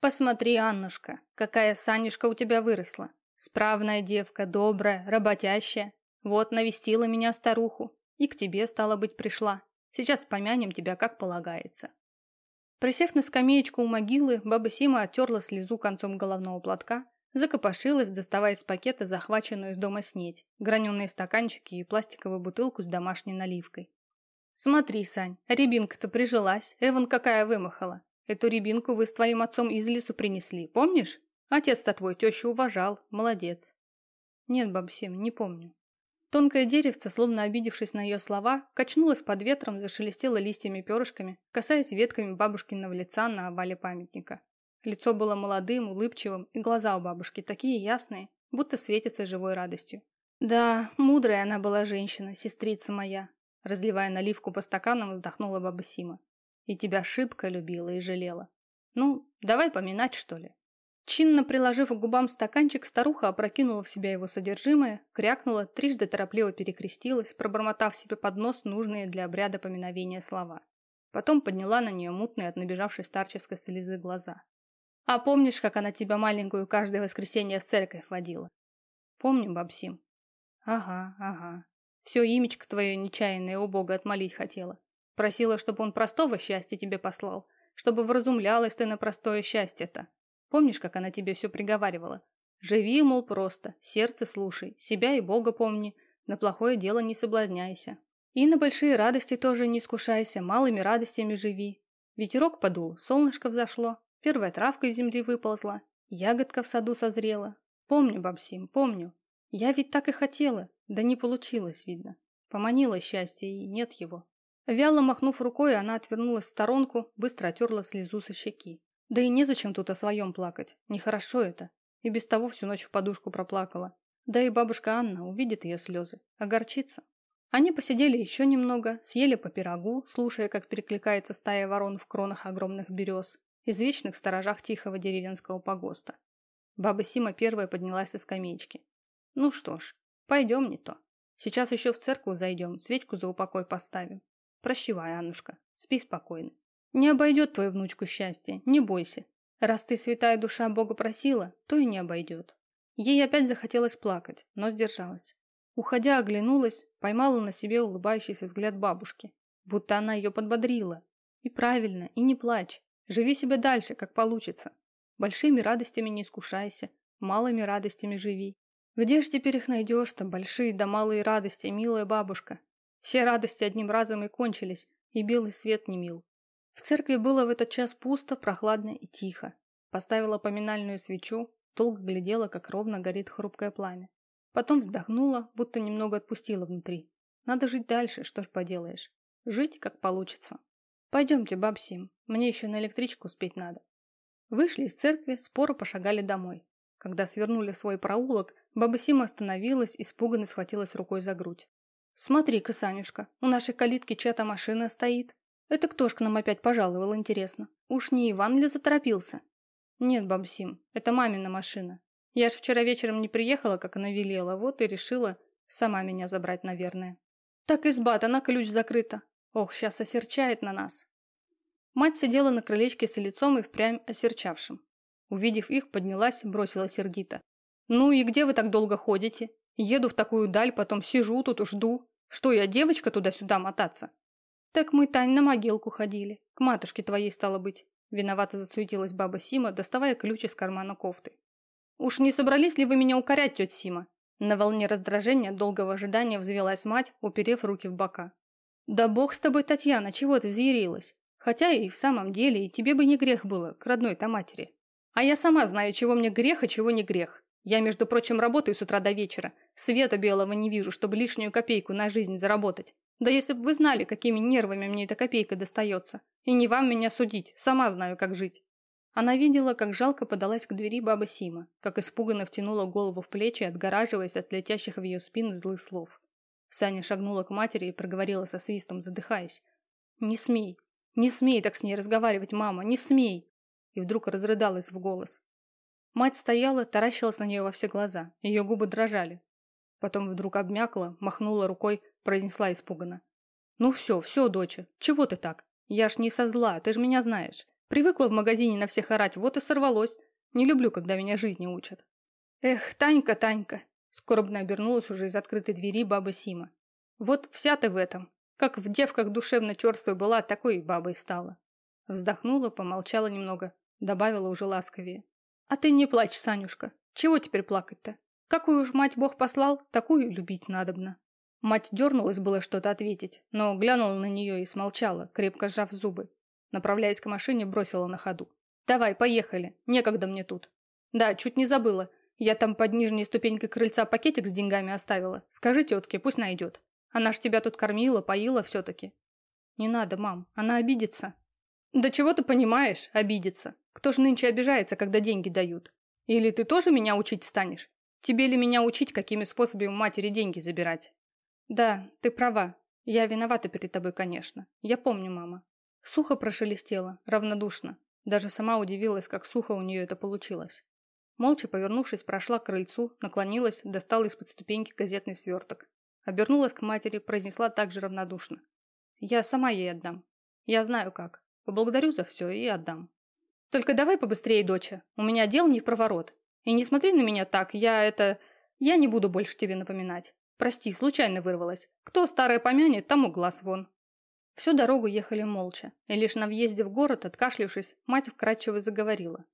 Посмотри, Аннушка, какая Санюшка у тебя выросла. Справная девка, добрая, работящая. Вот навестила меня старуху. И к тебе, стало быть, пришла. Сейчас помянем тебя, как полагается. Присев на скамеечку у могилы, баба Сима оттерла слезу концом головного платка, закопошилась, доставая из пакета захваченную из дома снеть, граненые стаканчики и пластиковую бутылку с домашней наливкой. «Смотри, Сань, рябинка-то прижилась, Эван какая вымахала. Эту рябинку вы с твоим отцом из лесу принесли, помнишь? Отец-то твой тещу уважал, молодец». «Нет, баба Сим, не помню». Тонкое деревце, словно обидевшись на ее слова, качнулось под ветром, зашелестело листьями-перышками, касаясь ветками бабушкиного лица на овале памятника. Лицо было молодым, улыбчивым, и глаза у бабушки такие ясные, будто светятся живой радостью. «Да, мудрая она была женщина, сестрица моя», разливая наливку по стаканам, вздохнула баба Сима. «И тебя шибко любила и жалела. Ну, давай поминать, что ли?» Чинно приложив к губам стаканчик, старуха опрокинула в себя его содержимое, крякнула, трижды торопливо перекрестилась, пробормотав себе под нос нужные для обряда поминовения слова. Потом подняла на нее мутные от набежавшей старческой слезы глаза. «А помнишь, как она тебя маленькую каждое воскресенье в церковь водила?» «Помню, бабсим». «Ага, ага. Все имечко твое нечаянное у Бога отмолить хотела. Просила, чтобы он простого счастья тебе послал, чтобы вразумлялась ты на простое счастье-то. Помнишь, как она тебе все приговаривала? Живи, мол, просто, сердце слушай, себя и Бога помни, на плохое дело не соблазняйся. И на большие радости тоже не искушайся, малыми радостями живи. Ветерок подул, солнышко взошло, первая травка из земли выползла, ягодка в саду созрела. Помню, бабсим, помню. Я ведь так и хотела, да не получилось, видно. Поманила счастье, и нет его. Вяло махнув рукой, она отвернулась в сторонку, быстро отерла слезу со щеки. Да и незачем тут о своем плакать. Нехорошо это. И без того всю ночь в подушку проплакала. Да и бабушка Анна увидит ее слезы. Огорчится. Они посидели еще немного, съели по пирогу, слушая, как перекликается стая ворон в кронах огромных берез, извечных сторожах тихого деревенского погоста. Баба Сима первая поднялась со скамеечки. Ну что ж, пойдем не то. Сейчас еще в церковь зайдем, свечку за упокой поставим. Прощевай, Аннушка, спи спокойно. Не обойдет твою внучку счастье, не бойся. Раз ты святая душа Бога просила, то и не обойдет. Ей опять захотелось плакать, но сдержалась. Уходя, оглянулась, поймала на себе улыбающийся взгляд бабушки, будто она ее подбодрила. И правильно, и не плачь. Живи себе дальше, как получится. Большими радостями не искушайся, малыми радостями живи. Где ж теперь их найдешь-то, большие да малые радости, милая бабушка? Все радости одним разом и кончились, и белый свет не мил. В церкви было в этот час пусто, прохладно и тихо. Поставила поминальную свечу, долго глядела, как ровно горит хрупкое пламя. Потом вздохнула, будто немного отпустила внутри. Надо жить дальше, что ж поделаешь. Жить, как получится. Пойдемте, бабсим, мне еще на электричку успеть надо. Вышли из церкви, споро пошагали домой. Когда свернули в свой проулок, баба Сима остановилась, испуганно схватилась рукой за грудь. «Смотри-ка, Санюшка, у нашей калитки чья-то машина стоит. Это кто ж к нам опять пожаловал, интересно? Уж не Иван ли заторопился? Нет, бабсим, это мамина машина. Я ж вчера вечером не приехала, как она велела, вот и решила сама меня забрать, наверное. Так изба-то на ключ закрыта. Ох, сейчас осерчает на нас. Мать сидела на крылечке с лицом и впрямь осерчавшим. Увидев их, поднялась, бросила сердито. «Ну и где вы так долго ходите? Еду в такую даль, потом сижу тут, жду. Что я, девочка, туда-сюда мотаться? «Так мы, Тань, на могилку ходили. К матушке твоей стало быть». Виновато засуетилась баба Сима, доставая ключ из кармана кофты. «Уж не собрались ли вы меня укорять, тетя Сима?» На волне раздражения долгого ожидания взвелась мать, уперев руки в бока. «Да бог с тобой, Татьяна, чего ты взъярилась? Хотя и в самом деле, и тебе бы не грех было, к родной-то матери. А я сама знаю, чего мне грех, а чего не грех. Я, между прочим, работаю с утра до вечера. Света белого не вижу, чтобы лишнюю копейку на жизнь заработать. Да если бы вы знали, какими нервами мне эта копейка достается. И не вам меня судить, сама знаю, как жить. Она видела, как жалко подалась к двери баба Сима, как испуганно втянула голову в плечи, отгораживаясь от летящих в ее спину злых слов. Саня шагнула к матери и проговорила со свистом, задыхаясь. «Не смей! Не смей так с ней разговаривать, мама! Не смей!» И вдруг разрыдалась в голос. Мать стояла, таращилась на нее во все глаза. Ее губы дрожали. Потом вдруг обмякла, махнула рукой, произнесла испуганно. «Ну все, все, доча, чего ты так? Я ж не со зла, ты ж меня знаешь. Привыкла в магазине на всех орать, вот и сорвалось. Не люблю, когда меня жизни учат. Эх, Танька, Танька. Скорбно обернулась уже из открытой двери баба Сима. Вот вся ты в этом. Как в девках душевно черствой была, такой и бабой стала. Вздохнула, помолчала немного, добавила уже ласковее. А ты не плачь, Санюшка. Чего теперь плакать-то? Какую уж мать Бог послал, такую любить надобно. Мать дернулась было что-то ответить, но глянула на нее и смолчала, крепко сжав зубы. Направляясь к машине, бросила на ходу. «Давай, поехали. Некогда мне тут». «Да, чуть не забыла. Я там под нижней ступенькой крыльца пакетик с деньгами оставила. Скажи тетке, пусть найдет. Она ж тебя тут кормила, поила все-таки». «Не надо, мам. Она обидится». «Да чего ты понимаешь, обидится. Кто ж нынче обижается, когда деньги дают? Или ты тоже меня учить станешь? Тебе ли меня учить, какими способами у матери деньги забирать?» «Да, ты права. Я виновата перед тобой, конечно. Я помню, мама». Сухо прошелестело, равнодушно. Даже сама удивилась, как сухо у нее это получилось. Молча повернувшись, прошла к крыльцу, наклонилась, достала из-под ступеньки газетный сверток. Обернулась к матери, произнесла также равнодушно. «Я сама ей отдам. Я знаю как. Поблагодарю за все и отдам. Только давай побыстрее, доча. У меня дел не в проворот. И не смотри на меня так, я это... Я не буду больше тебе напоминать. Прости, случайно вырвалась. Кто старое помянет, тому глаз вон». Всю дорогу ехали молча, и лишь на въезде в город, откашлившись, мать вкратчиво заговорила.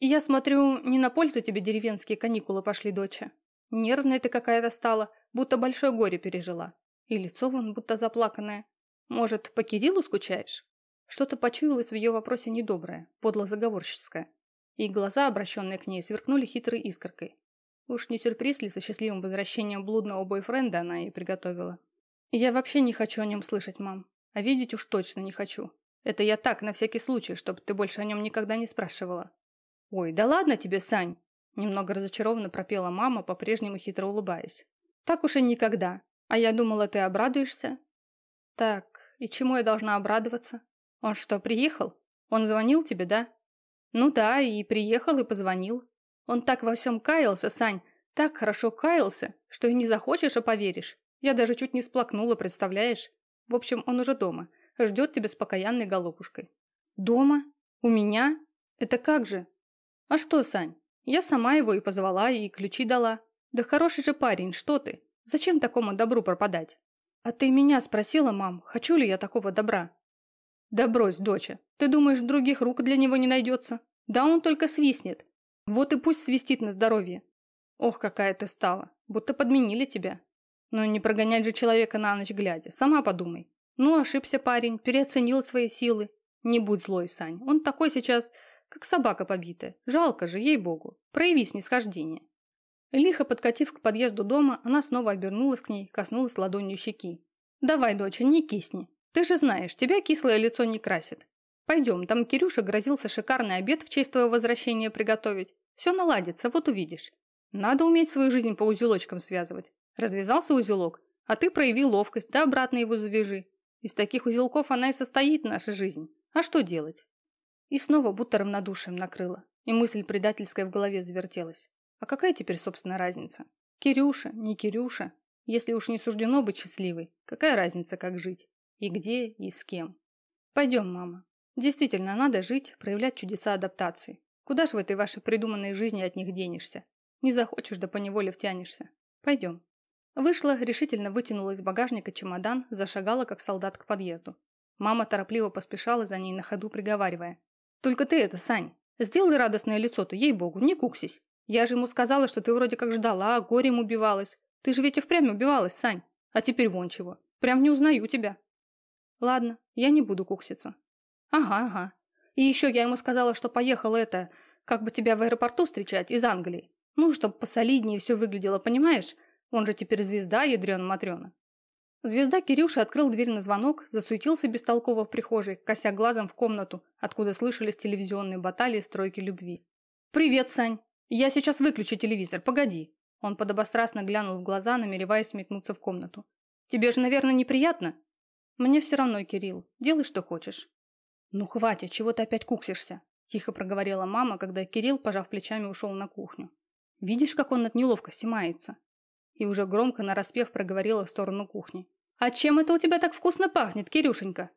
«И я смотрю, не на пользу тебе деревенские каникулы пошли, доча. Нервная ты какая-то стала, будто большое горе пережила. И лицо вон будто заплаканное. Может, по Кириллу скучаешь?» Что-то почуялось в ее вопросе недоброе, подло-заговорческое. И глаза, обращенные к ней, сверкнули хитрой искоркой. Уж не сюрприз ли со счастливым возвращением блудного бойфренда она ей приготовила? «Я вообще не хочу о нем слышать, мам. А видеть уж точно не хочу. Это я так, на всякий случай, чтобы ты больше о нем никогда не спрашивала». «Ой, да ладно тебе, Сань!» Немного разочарованно пропела мама, по-прежнему хитро улыбаясь. «Так уж и никогда. А я думала, ты обрадуешься». «Так, и чему я должна обрадоваться? Он что, приехал? Он звонил тебе, да?» «Ну да, и приехал, и позвонил. Он так во всем каялся, Сань, так хорошо каялся, что и не захочешь, а поверишь. Я даже чуть не сплакнула, представляешь? В общем, он уже дома. Ждет тебя с покаянной голубушкой. Дома? У меня? Это как же? А что, Сань? Я сама его и позвала, и ключи дала. Да хороший же парень, что ты? Зачем такому добру пропадать? А ты меня спросила, мам, хочу ли я такого добра? Да брось, доча. Ты думаешь, других рук для него не найдется? Да он только свистнет. Вот и пусть свистит на здоровье. Ох, какая ты стала. Будто подменили тебя. Но не прогонять же человека на ночь глядя. Сама подумай. Ну, ошибся парень, переоценил свои силы. Не будь злой, Сань. Он такой сейчас, как собака побитая. Жалко же, ей-богу. Прояви снисхождение. Лихо подкатив к подъезду дома, она снова обернулась к ней, коснулась ладонью щеки. «Давай, доча, не кисни. Ты же знаешь, тебя кислое лицо не красит. Пойдем, там Кирюша грозился шикарный обед в честь твоего возвращения приготовить. Все наладится, вот увидишь. Надо уметь свою жизнь по узелочкам связывать. Развязался узелок, а ты прояви ловкость, да обратно его завяжи. Из таких узелков она и состоит, наша жизнь. А что делать? И снова будто равнодушием накрыло, и мысль предательская в голове завертелась. А какая теперь, собственно, разница? Кирюша, не Кирюша. Если уж не суждено быть счастливой, какая разница, как жить? И где, и с кем? Пойдем, мама. Действительно, надо жить, проявлять чудеса адаптации. Куда ж в этой вашей придуманной жизни от них денешься? Не захочешь, да поневоле втянешься. Пойдем. Вышла, решительно вытянула из багажника чемодан, зашагала, как солдат, к подъезду. Мама торопливо поспешала за ней на ходу, приговаривая. «Только ты это, Сань, сделай радостное лицо-то, ей-богу, не куксись. Я же ему сказала, что ты вроде как ждала, горем убивалась. Ты же ведь и впрямь убивалась, Сань. А теперь вон чего. Прям не узнаю тебя». «Ладно, я не буду кукситься». «Ага, ага. И еще я ему сказала, что поехала это, как бы тебя в аэропорту встречать, из Англии. Ну, чтобы посолиднее все выглядело, понимаешь? Он же теперь звезда, ядрена-матрена. Звезда Кирюша открыл дверь на звонок, засуетился бестолково в прихожей, кося глазом в комнату, откуда слышались телевизионные баталии стройки любви. «Привет, Сань! Я сейчас выключу телевизор, погоди!» Он подобострастно глянул в глаза, намереваясь метнуться в комнату. «Тебе же, наверное, неприятно?» «Мне все равно, Кирилл. Делай, что хочешь». «Ну хватит, чего ты опять куксишься?» Тихо проговорила мама, когда Кирилл, пожав плечами, ушел на кухню. «Видишь, как он от неловкости мается?» и уже громко нараспев проговорила в сторону кухни. «А чем это у тебя так вкусно пахнет, Кирюшенька?»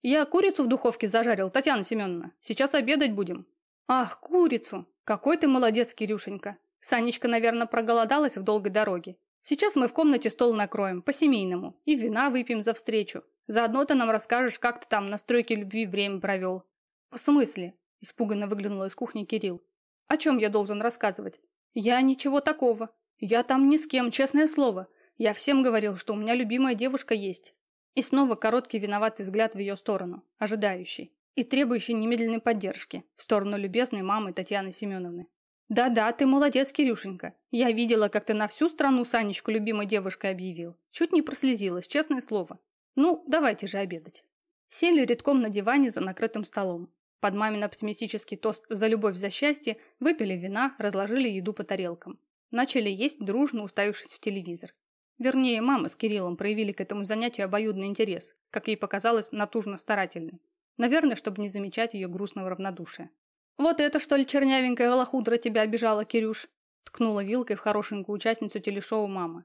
Я курицу в духовке зажарил, Татьяна Семеновна. Сейчас обедать будем. Ах, курицу! Какой ты молодец, Кирюшенька. Санечка, наверное, проголодалась в долгой дороге. Сейчас мы в комнате стол накроем, по-семейному, и вина выпьем за встречу. Заодно ты нам расскажешь, как ты там на стройке любви время провел. В смысле? Испуганно выглянула из кухни Кирилл. О чем я должен рассказывать? Я ничего такого. Я там ни с кем, честное слово. Я всем говорил, что у меня любимая девушка есть. И снова короткий виноватый взгляд в ее сторону, ожидающий и требующий немедленной поддержки в сторону любезной мамы Татьяны Семеновны. «Да-да, ты молодец, Кирюшенька. Я видела, как ты на всю страну Санечку любимой девушкой объявил. Чуть не прослезилась, честное слово. Ну, давайте же обедать». Сели редком на диване за накрытым столом. Под мамин оптимистический тост за любовь, за счастье выпили вина, разложили еду по тарелкам. Начали есть, дружно уставившись в телевизор. Вернее, мама с Кириллом проявили к этому занятию обоюдный интерес, как ей показалось, натужно старательный. Наверное, чтобы не замечать ее грустного равнодушия. «Вот это, что ли, чернявенькая лохудра тебя обижала, Кирюш?» ткнула вилкой в хорошенькую участницу телешоу мама.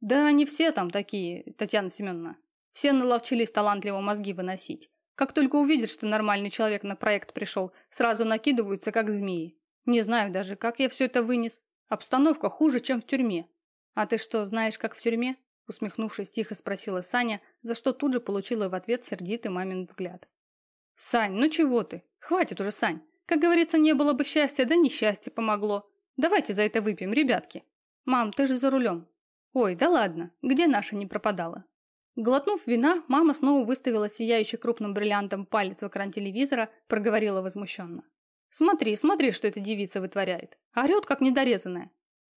«Да они все там такие, Татьяна Семеновна. Все наловчились талантливо мозги выносить. Как только увидят, что нормальный человек на проект пришел, сразу накидываются, как змеи. Не знаю даже, как я все это вынес. Обстановка хуже, чем в тюрьме. А ты что, знаешь, как в тюрьме? Усмехнувшись, тихо спросила Саня, за что тут же получила в ответ сердитый мамин взгляд. «Сань, ну чего ты? Хватит уже, Сань. Как говорится, не было бы счастья, да несчастье помогло. Давайте за это выпьем, ребятки. Мам, ты же за рулем. Ой, да ладно, где наша не пропадала? Глотнув вина, мама снова выставила сияющий крупным бриллиантом палец в экран телевизора, проговорила возмущенно. «Смотри, смотри, что эта девица вытворяет. Орет, как недорезанная».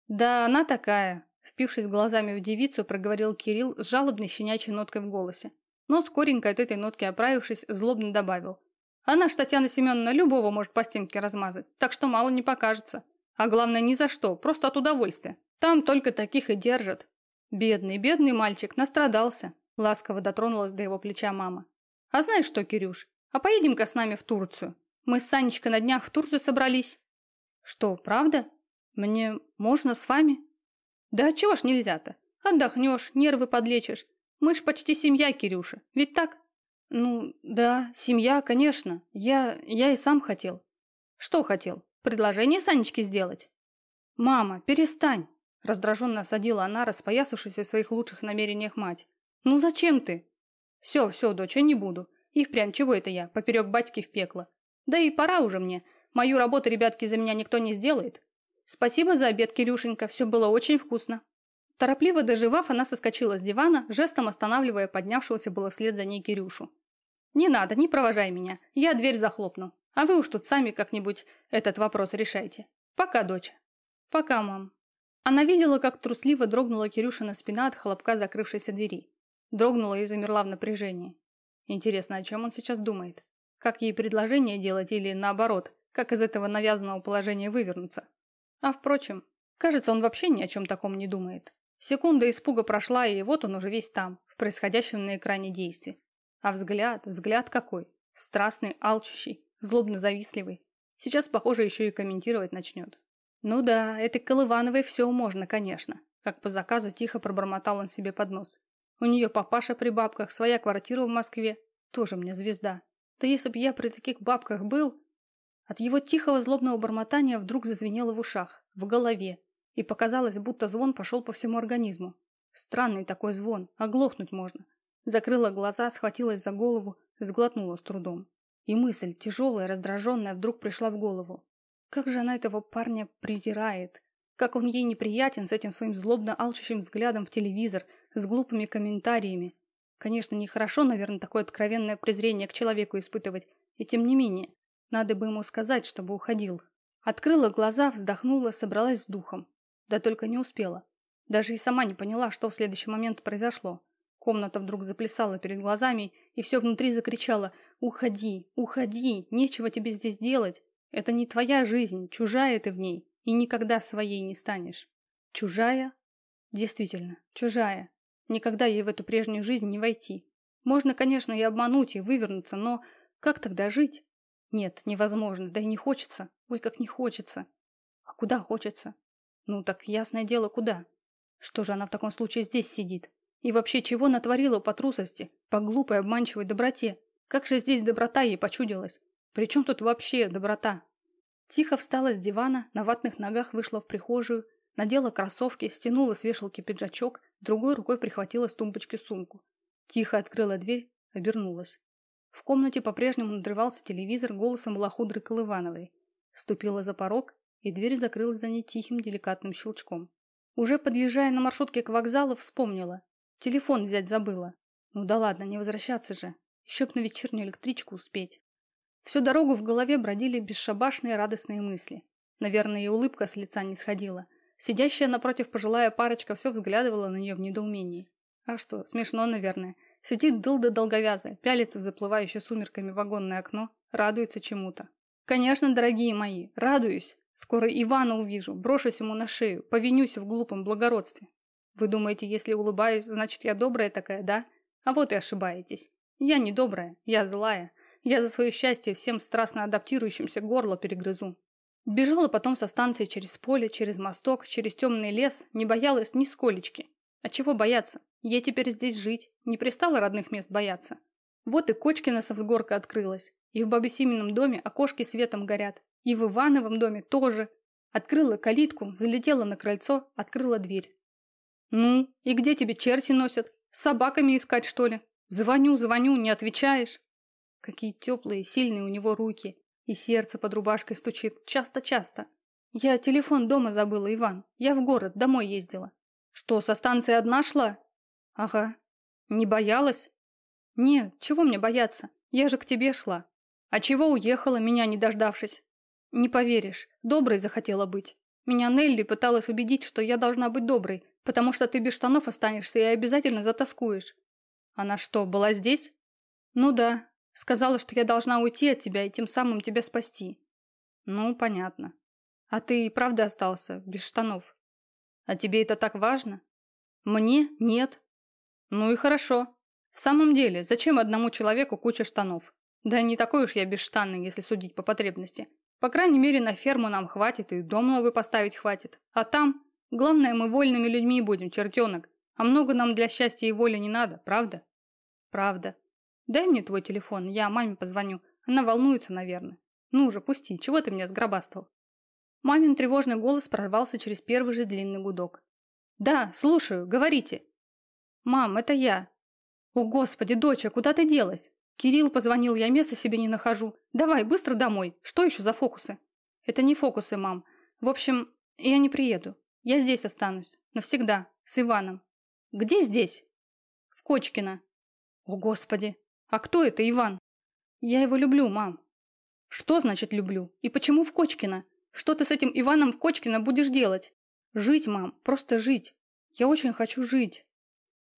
«Да она такая», — впившись глазами в девицу, проговорил Кирилл с жалобной щенячьей ноткой в голосе. Но скоренько от этой нотки оправившись, злобно добавил. «Она ж, Татьяна Семеновна, любого может по стенке размазать, так что мало не покажется. А главное, ни за что, просто от удовольствия. Там только таких и держат». Бедный, бедный мальчик, настрадался. Ласково дотронулась до его плеча мама. «А знаешь что, Кирюш, а поедем-ка с нами в Турцию? Мы с Санечкой на днях в Турцию собрались». «Что, правда? Мне можно с вами?» «Да чего ж нельзя-то? Отдохнешь, нервы подлечишь. Мы ж почти семья, Кирюша, ведь так?» «Ну, да, семья, конечно. Я... я и сам хотел». «Что хотел? Предложение Санечке сделать?» «Мама, перестань!» Раздраженно осадила она, распоясавшись в своих лучших намерениях мать. «Ну зачем ты?» «Все, все, дочь, не буду. И впрямь, чего это я, поперек батьки в пекло? Да и пора уже мне. Мою работу, ребятки, за меня никто не сделает. Спасибо за обед, Кирюшенька, все было очень вкусно». Торопливо доживав, она соскочила с дивана, жестом останавливая поднявшегося было вслед за ней Кирюшу. «Не надо, не провожай меня. Я дверь захлопну. А вы уж тут сами как-нибудь этот вопрос решайте. Пока, дочь». «Пока, мам». Она видела, как трусливо дрогнула Кирюшина спина от хлопка закрывшейся двери. Дрогнула и замерла в напряжении. Интересно, о чем он сейчас думает? Как ей предложение делать или, наоборот, как из этого навязанного положения вывернуться? А впрочем, кажется, он вообще ни о чем таком не думает. Секунда испуга прошла, и вот он уже весь там, в происходящем на экране действии. А взгляд, взгляд какой? Страстный, алчущий, злобно-завистливый. Сейчас, похоже, еще и комментировать начнет. Ну да, этой Колывановой все можно, конечно. Как по заказу тихо пробормотал он себе под нос. У нее папаша при бабках, своя квартира в Москве. Тоже мне звезда. Да если бы я при таких бабках был... От его тихого злобного бормотания вдруг зазвенело в ушах, в голове, и показалось, будто звон пошел по всему организму. Странный такой звон, оглохнуть можно. Закрыла глаза, схватилась за голову, сглотнула с трудом. И мысль, тяжелая, раздраженная, вдруг пришла в голову. Как же она этого парня презирает. Как он ей неприятен с этим своим злобно алчущим взглядом в телевизор, с глупыми комментариями. Конечно, нехорошо, наверное, такое откровенное презрение к человеку испытывать, и тем не менее, надо бы ему сказать, чтобы уходил. Открыла глаза, вздохнула, собралась с духом. Да только не успела. Даже и сама не поняла, что в следующий момент произошло. Комната вдруг заплясала перед глазами, и все внутри закричало «Уходи, уходи, нечего тебе здесь делать. Это не твоя жизнь, чужая ты в ней, и никогда своей не станешь». Чужая? Действительно, чужая. Никогда ей в эту прежнюю жизнь не войти. Можно, конечно, и обмануть, и вывернуться, но как тогда жить? Нет, невозможно, да и не хочется. Ой, как не хочется. А куда хочется? Ну так ясное дело, куда? Что же она в таком случае здесь сидит? И вообще чего натворила по трусости, по глупой обманчивой доброте? Как же здесь доброта ей почудилась? Причем тут вообще доброта? Тихо встала с дивана, на ватных ногах вышла в прихожую, надела кроссовки, стянула с вешалки пиджачок, другой рукой прихватила с тумбочки сумку. Тихо открыла дверь, обернулась. В комнате по-прежнему надрывался телевизор голосом лохудры Колывановой. Ступила за порог, и дверь закрылась за ней тихим деликатным щелчком. Уже подъезжая на маршрутке к вокзалу, вспомнила. Телефон взять забыла. Ну да ладно, не возвращаться же. Еще б на вечернюю электричку успеть. Всю дорогу в голове бродили бесшабашные радостные мысли. Наверное, и улыбка с лица не сходила. Сидящая напротив пожилая парочка все взглядывала на нее в недоумении. А что, смешно, наверное. Сидит дылда долговязая, пялится в заплывающее сумерками вагонное окно, радуется чему-то. Конечно, дорогие мои, радуюсь. Скоро Ивана увижу, брошусь ему на шею, повинюсь в глупом благородстве. Вы думаете, если улыбаюсь, значит я добрая такая, да? А вот и ошибаетесь. Я не добрая, я злая. Я за свое счастье всем страстно адаптирующимся горло перегрызу. Бежала потом со станции через поле, через мосток, через темный лес, не боялась ни сколечки. А чего бояться? Ей теперь здесь жить, не пристала родных мест бояться. Вот и Кочкина со взгорка открылась, и в бабе доме окошки светом горят, и в Ивановом доме тоже. Открыла калитку, залетела на крыльцо, открыла дверь. «Ну, и где тебе черти носят? С собаками искать, что ли? Звоню, звоню, не отвечаешь». Какие теплые, сильные у него руки. И сердце под рубашкой стучит. Часто-часто. Я телефон дома забыла, Иван. Я в город, домой ездила. Что, со станции одна шла? Ага. Не боялась? Нет, чего мне бояться? Я же к тебе шла. А чего уехала, меня не дождавшись? Не поверишь, доброй захотела быть. Меня Нелли пыталась убедить, что я должна быть доброй, потому что ты без штанов останешься и обязательно затаскуешь. Она что, была здесь? Ну да. Сказала, что я должна уйти от тебя и тем самым тебя спасти. Ну, понятно. А ты и правда остался, без штанов. А тебе это так важно? Мне? Нет. Ну и хорошо. В самом деле, зачем одному человеку куча штанов? Да не такой уж я бесштанный, если судить по потребности. По крайней мере, на ферму нам хватит и дом новый поставить хватит. А там, главное, мы вольными людьми будем, чертенок. А много нам для счастья и воли не надо, правда? Правда. Дай мне твой телефон, я маме позвоню. Она волнуется, наверное. Ну уже пусти, чего ты меня сгробастал? Мамин тревожный голос прорвался через первый же длинный гудок. «Да, слушаю, говорите». «Мам, это я». «О, господи, доча, куда ты делась?» «Кирилл позвонил, я места себе не нахожу. Давай, быстро домой. Что еще за фокусы?» «Это не фокусы, мам. В общем, я не приеду. Я здесь останусь. Навсегда. С Иваном». «Где здесь?» «В Кочкино». «О, господи! А кто это Иван?» «Я его люблю, мам». «Что значит люблю? И почему в Кочкино? Что ты с этим Иваном в Кочкино будешь делать?» «Жить, мам, просто жить. Я очень хочу жить».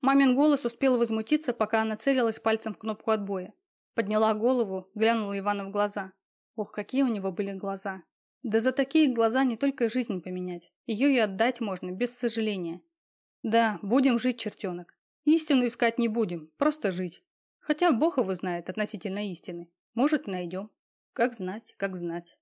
Мамин голос успел возмутиться, пока она целилась пальцем в кнопку отбоя. Подняла голову, глянула Ивану в глаза. Ох, какие у него были глаза. Да за такие глаза не только жизнь поменять. Ее и отдать можно, без сожаления. Да, будем жить, чертенок. Истину искать не будем, просто жить. Хотя Бог его знает относительно истины. Может, найдем. Как знать, как знать.